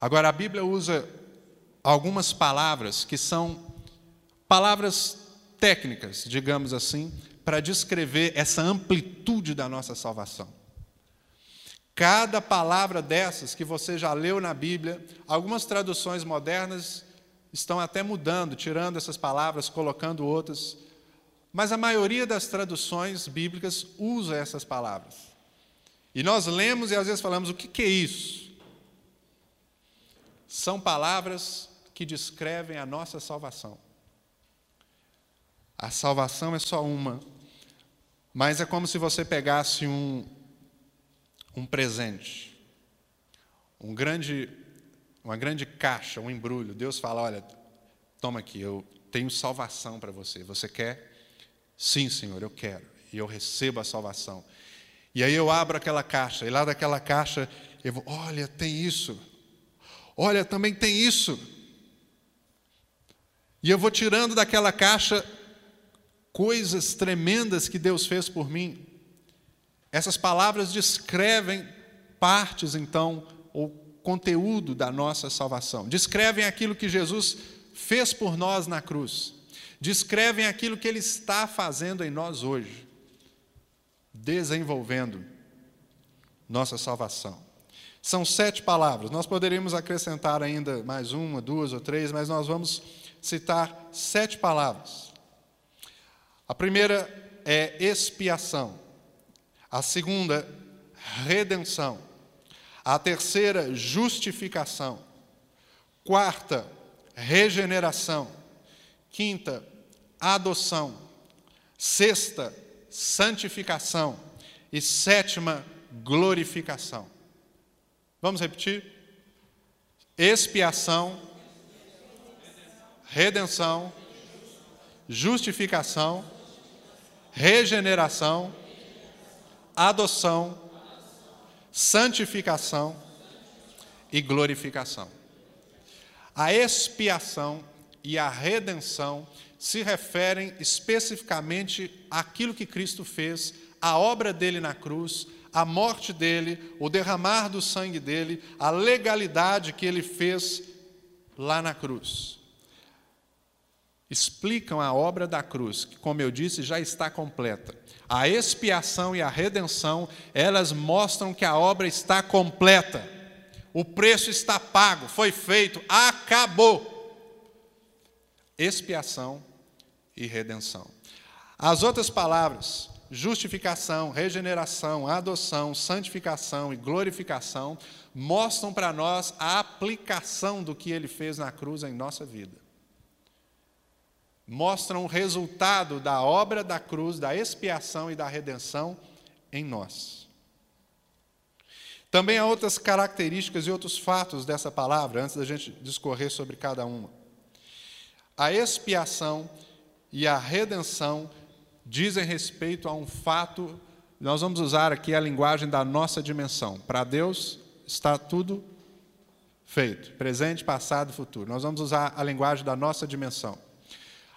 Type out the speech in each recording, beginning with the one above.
Agora, a Bíblia usa algumas palavras que são palavras técnicas, digamos assim, para descrever essa amplitude da nossa salvação. Cada palavra dessas que você já leu na Bíblia, algumas traduções modernas estão até mudando, tirando essas palavras, colocando outras, mas a maioria das traduções bíblicas usa essas palavras. E nós lemos e às vezes falamos: o que é isso? São palavras que descrevem a nossa salvação. A salvação é só uma, mas é como se você pegasse um, um presente, um grande, uma grande caixa, um embrulho. Deus fala: Olha, toma aqui, eu tenho salvação para você. Você quer? Sim, Senhor, eu quero. E eu recebo a salvação. E aí eu abro aquela caixa, e lá daquela caixa eu vou: Olha, tem isso. Olha, também tem isso. E eu vou tirando daquela caixa coisas tremendas que Deus fez por mim. Essas palavras descrevem partes, então, ou conteúdo da nossa salvação. Descrevem aquilo que Jesus fez por nós na cruz. Descrevem aquilo que Ele está fazendo em nós hoje, desenvolvendo nossa salvação. São sete palavras. Nós poderíamos acrescentar ainda mais uma, duas ou três, mas nós vamos citar sete palavras. A primeira é expiação. A segunda, redenção. A terceira, justificação. Quarta, regeneração. Quinta, adoção. Sexta, santificação. E sétima, glorificação. Vamos repetir? Expiação, redenção, justificação, regeneração adoção, santificação e glorificação. A expiação e a redenção se referem especificamente àquilo que Cristo fez, a obra dele na cruz, a morte dele, o derramar do sangue dele, a legalidade que ele fez lá na cruz. Explicam a obra da cruz, que, como eu disse, já está completa. A expiação e a redenção, elas mostram que a obra está completa. O preço está pago, foi feito, acabou. Expiação e redenção. As outras palavras, justificação, regeneração, adoção, santificação e glorificação, mostram para nós a aplicação do que ele fez na cruz em nossa vida mostram o resultado da obra da cruz, da expiação e da redenção em nós. Também há outras características e outros fatos dessa palavra, antes da gente discorrer sobre cada uma. A expiação e a redenção dizem respeito a um fato, nós vamos usar aqui a linguagem da nossa dimensão. Para Deus está tudo feito, presente, passado e futuro. Nós vamos usar a linguagem da nossa dimensão.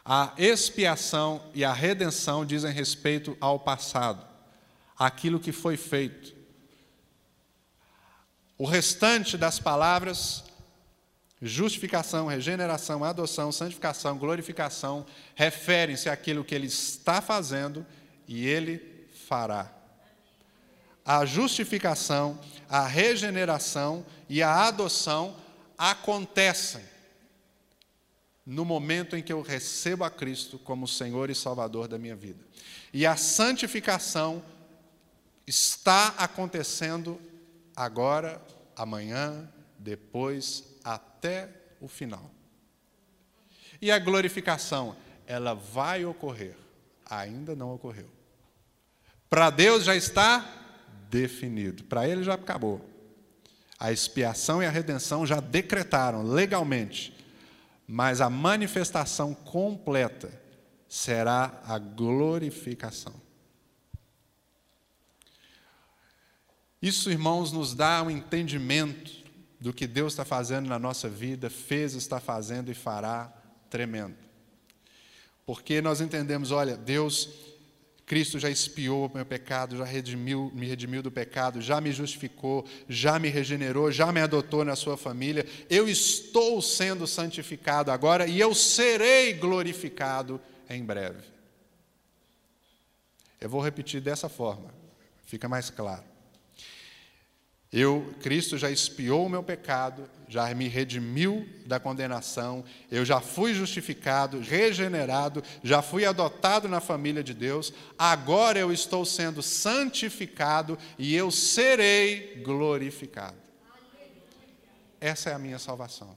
A expiação e a redenção dizem respeito ao passado, aquilo que foi feito. O restante das palavras, justificação, regeneração, adoção, santificação, glorificação, referem-se àquilo que ele está fazendo e ele fará. A justificação, a regeneração e a adoção acontecem no momento em que eu recebo a Cristo como Senhor e Salvador da minha vida. E a santificação está acontecendo agora, amanhã, depois, até o final. E a glorificação, ela vai ocorrer, ainda não ocorreu. Para Deus já está definido, para Ele já acabou. A expiação e a redenção já decretaram legalmente mas a manifestação completa será a glorificação. Isso, irmãos, nos dá um entendimento do que Deus está fazendo na nossa vida, fez, está fazendo e fará tremendo. Porque nós entendemos, olha, Deus Cristo já expiou o meu pecado, já redimiu, me redimiu do pecado, já me justificou, já me regenerou, já me adotou na sua família. Eu estou sendo santificado agora e eu serei glorificado em breve. Eu vou repetir dessa forma, fica mais claro. Eu, Cristo já expiou o meu pecado, já me redimiu da condenação, eu já fui justificado, regenerado, já fui adotado na família de Deus, agora eu estou sendo santificado e eu serei glorificado. Essa é a minha salvação.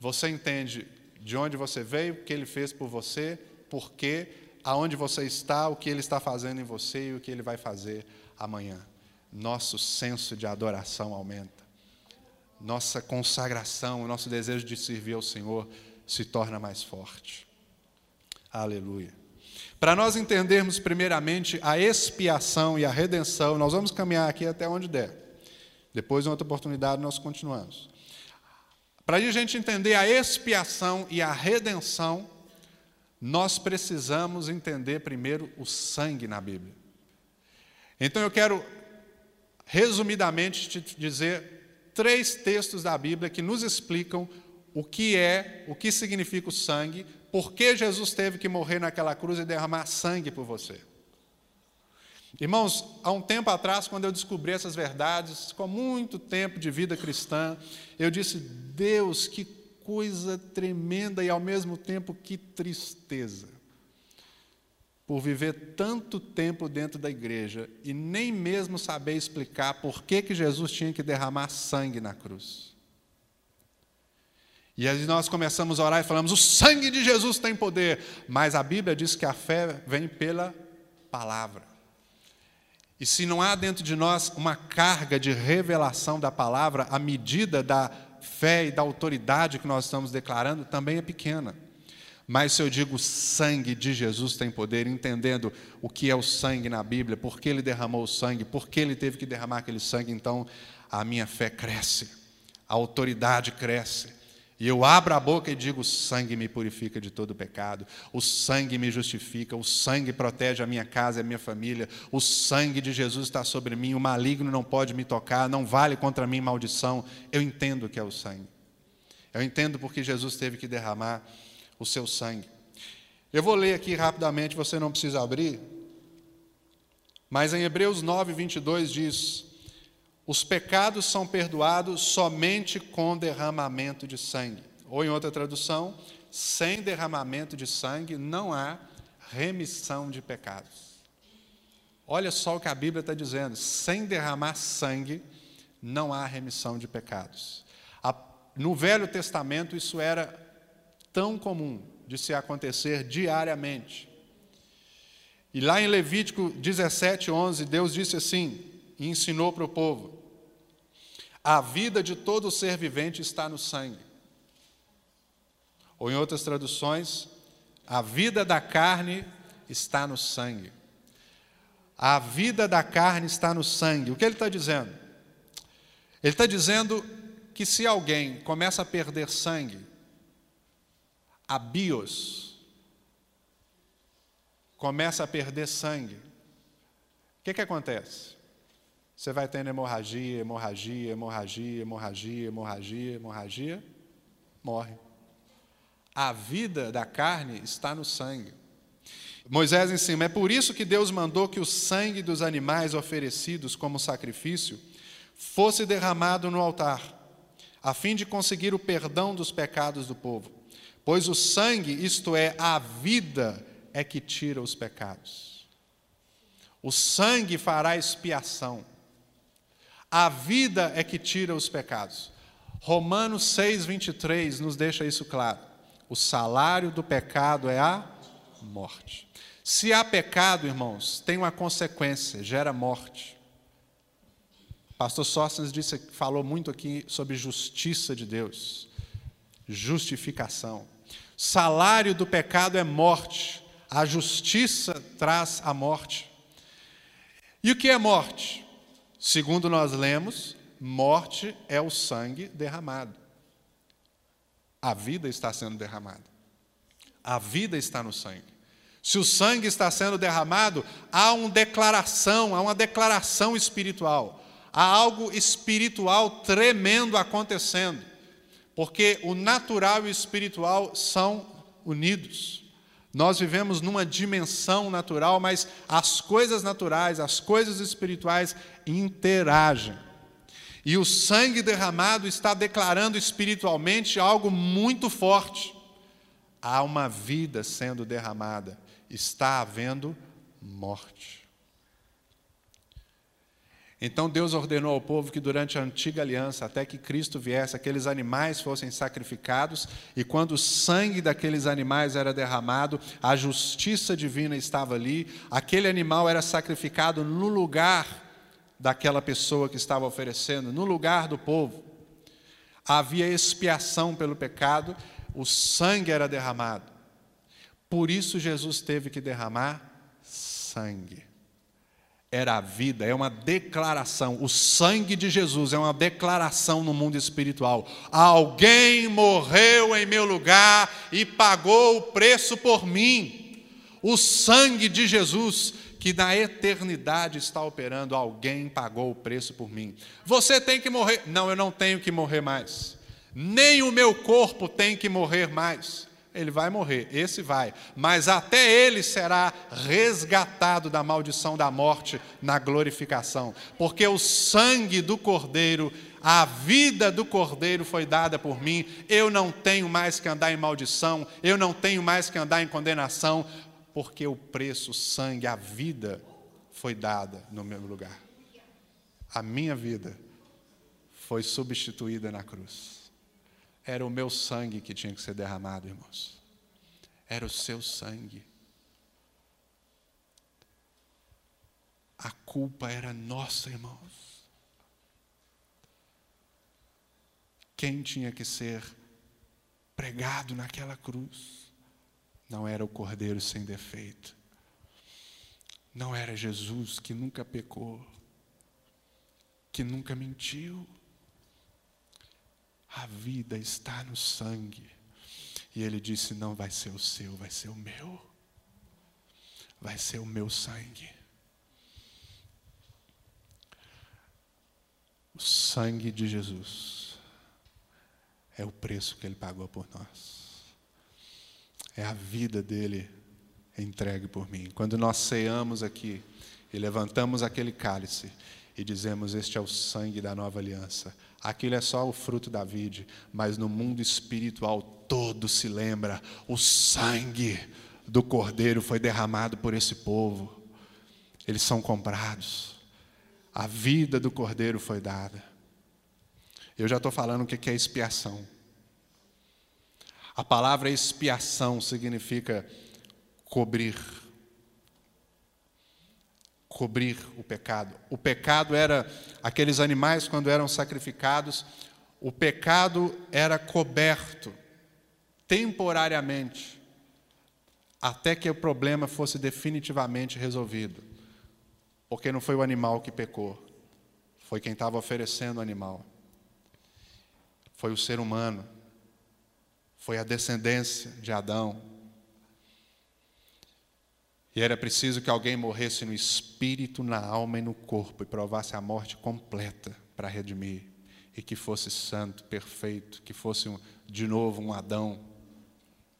Você entende de onde você veio, o que ele fez por você, por quê, aonde você está, o que ele está fazendo em você e o que ele vai fazer amanhã nosso senso de adoração aumenta. Nossa consagração, o nosso desejo de servir ao Senhor se torna mais forte. Aleluia. Para nós entendermos primeiramente a expiação e a redenção, nós vamos caminhar aqui até onde der. Depois, em outra oportunidade, nós continuamos. Para a gente entender a expiação e a redenção, nós precisamos entender primeiro o sangue na Bíblia. Então eu quero resumidamente, te dizer três textos da Bíblia que nos explicam o que é, o que significa o sangue, por que Jesus teve que morrer naquela cruz e derramar sangue por você. Irmãos, há um tempo atrás, quando eu descobri essas verdades, com muito tempo de vida cristã, eu disse: Deus, que coisa tremenda e ao mesmo tempo que tristeza por viver tanto tempo dentro da igreja e nem mesmo saber explicar por que, que Jesus tinha que derramar sangue na cruz. E aí nós começamos a orar e falamos: o sangue de Jesus tem poder, mas a Bíblia diz que a fé vem pela palavra. E se não há dentro de nós uma carga de revelação da palavra, a medida da fé e da autoridade que nós estamos declarando também é pequena. Mas se eu digo sangue de Jesus tem poder, entendendo o que é o sangue na Bíblia, por que ele derramou o sangue, por que ele teve que derramar aquele sangue, então a minha fé cresce, a autoridade cresce. E eu abro a boca e digo: o sangue me purifica de todo pecado, o sangue me justifica, o sangue protege a minha casa e a minha família, o sangue de Jesus está sobre mim, o maligno não pode me tocar, não vale contra mim maldição. Eu entendo o que é o sangue. Eu entendo porque Jesus teve que derramar o seu sangue. Eu vou ler aqui rapidamente, você não precisa abrir. Mas em Hebreus 9, 22 diz: Os pecados são perdoados somente com derramamento de sangue. Ou em outra tradução, sem derramamento de sangue não há remissão de pecados. Olha só o que a Bíblia está dizendo: sem derramar sangue não há remissão de pecados. No Velho Testamento isso era tão comum de se acontecer diariamente. E lá em Levítico 17, 11, Deus disse assim, e ensinou para o povo: A vida de todo ser vivente está no sangue. Ou em outras traduções, a vida da carne está no sangue. A vida da carne está no sangue. O que ele está dizendo? Ele está dizendo que se alguém começa a perder sangue, a bios, começa a perder sangue, o que, que acontece? Você vai tendo hemorragia, hemorragia, hemorragia, hemorragia, hemorragia, hemorragia, morre. A vida da carne está no sangue. Moisés ensina: é por isso que Deus mandou que o sangue dos animais oferecidos como sacrifício fosse derramado no altar, a fim de conseguir o perdão dos pecados do povo. Pois o sangue, isto é, a vida, é que tira os pecados. O sangue fará expiação. A vida é que tira os pecados. Romanos 6, 23 nos deixa isso claro. O salário do pecado é a morte. Se há pecado, irmãos, tem uma consequência, gera morte. Pastor Sóstenes disse, falou muito aqui sobre justiça de Deus, justificação. Salário do pecado é morte, a justiça traz a morte. E o que é morte? Segundo nós lemos, morte é o sangue derramado. A vida está sendo derramada. A vida está no sangue. Se o sangue está sendo derramado, há uma declaração, há uma declaração espiritual. Há algo espiritual tremendo acontecendo. Porque o natural e o espiritual são unidos. Nós vivemos numa dimensão natural, mas as coisas naturais, as coisas espirituais interagem. E o sangue derramado está declarando espiritualmente algo muito forte. Há uma vida sendo derramada, está havendo morte. Então Deus ordenou ao povo que durante a antiga aliança, até que Cristo viesse, aqueles animais fossem sacrificados, e quando o sangue daqueles animais era derramado, a justiça divina estava ali, aquele animal era sacrificado no lugar daquela pessoa que estava oferecendo, no lugar do povo. Havia expiação pelo pecado, o sangue era derramado. Por isso Jesus teve que derramar sangue era a vida, é uma declaração. O sangue de Jesus é uma declaração no mundo espiritual. Alguém morreu em meu lugar e pagou o preço por mim. O sangue de Jesus, que na eternidade está operando, alguém pagou o preço por mim. Você tem que morrer. Não, eu não tenho que morrer mais. Nem o meu corpo tem que morrer mais ele vai morrer, esse vai, mas até ele será resgatado da maldição da morte na glorificação, porque o sangue do Cordeiro, a vida do Cordeiro foi dada por mim, eu não tenho mais que andar em maldição, eu não tenho mais que andar em condenação, porque o preço, o sangue, a vida foi dada no meu lugar. A minha vida foi substituída na cruz. Era o meu sangue que tinha que ser derramado, irmãos. Era o seu sangue. A culpa era nossa, irmãos. Quem tinha que ser pregado naquela cruz não era o cordeiro sem defeito. Não era Jesus que nunca pecou, que nunca mentiu. A vida está no sangue. E ele disse: Não vai ser o seu, vai ser o meu. Vai ser o meu sangue. O sangue de Jesus é o preço que ele pagou por nós. É a vida dele entregue por mim. Quando nós ceamos aqui e levantamos aquele cálice e dizemos: Este é o sangue da nova aliança Aquilo é só o fruto da vide, mas no mundo espiritual todo se lembra: o sangue do Cordeiro foi derramado por esse povo. Eles são comprados. A vida do Cordeiro foi dada. Eu já estou falando o que é expiação. A palavra expiação significa cobrir cobrir o pecado. O pecado era aqueles animais quando eram sacrificados, o pecado era coberto temporariamente até que o problema fosse definitivamente resolvido. Porque não foi o animal que pecou, foi quem estava oferecendo o animal. Foi o ser humano. Foi a descendência de Adão e era preciso que alguém morresse no espírito, na alma e no corpo e provasse a morte completa para redimir. E que fosse santo, perfeito, que fosse um, de novo um Adão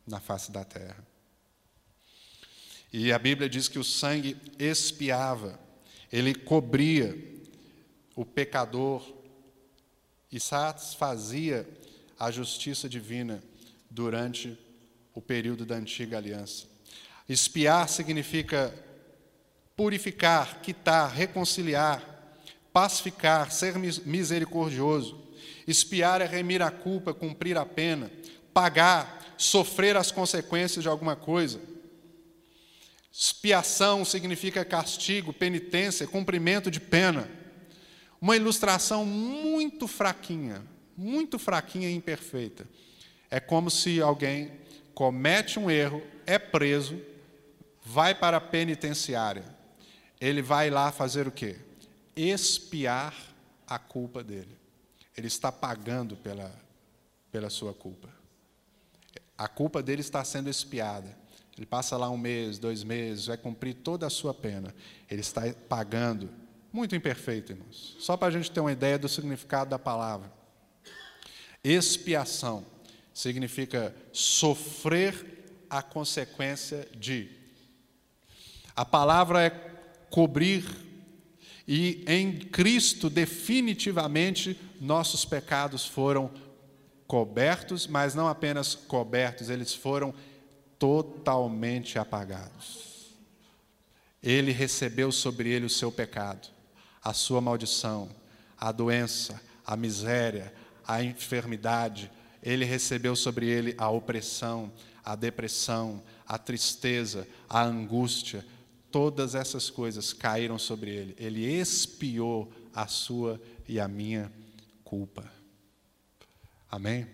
na face da terra. E a Bíblia diz que o sangue expiava, ele cobria o pecador e satisfazia a justiça divina durante o período da antiga aliança. Espiar significa purificar, quitar, reconciliar, pacificar, ser misericordioso. Espiar é remir a culpa, cumprir a pena, pagar, sofrer as consequências de alguma coisa. Expiação significa castigo, penitência, cumprimento de pena. Uma ilustração muito fraquinha, muito fraquinha e imperfeita. É como se alguém comete um erro, é preso, vai para a penitenciária. Ele vai lá fazer o quê? Expiar a culpa dele. Ele está pagando pela, pela sua culpa. A culpa dele está sendo expiada. Ele passa lá um mês, dois meses, vai cumprir toda a sua pena. Ele está pagando. Muito imperfeito, irmãos. Só para a gente ter uma ideia do significado da palavra. Expiação significa sofrer a consequência de. A palavra é cobrir, e em Cristo, definitivamente, nossos pecados foram cobertos, mas não apenas cobertos, eles foram totalmente apagados. Ele recebeu sobre ele o seu pecado, a sua maldição, a doença, a miséria, a enfermidade, ele recebeu sobre ele a opressão, a depressão, a tristeza, a angústia, todas essas coisas caíram sobre ele. Ele expiou a sua e a minha culpa. Amém?